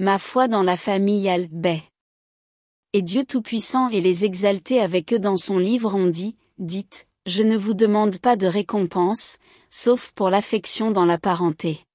Ma foi dans la famille Al-Bay. Et Dieu Tout-Puissant et les exaltés avec eux dans son livre ont dit, dites, je ne vous demande pas de récompense, sauf pour l'affection dans la parenté.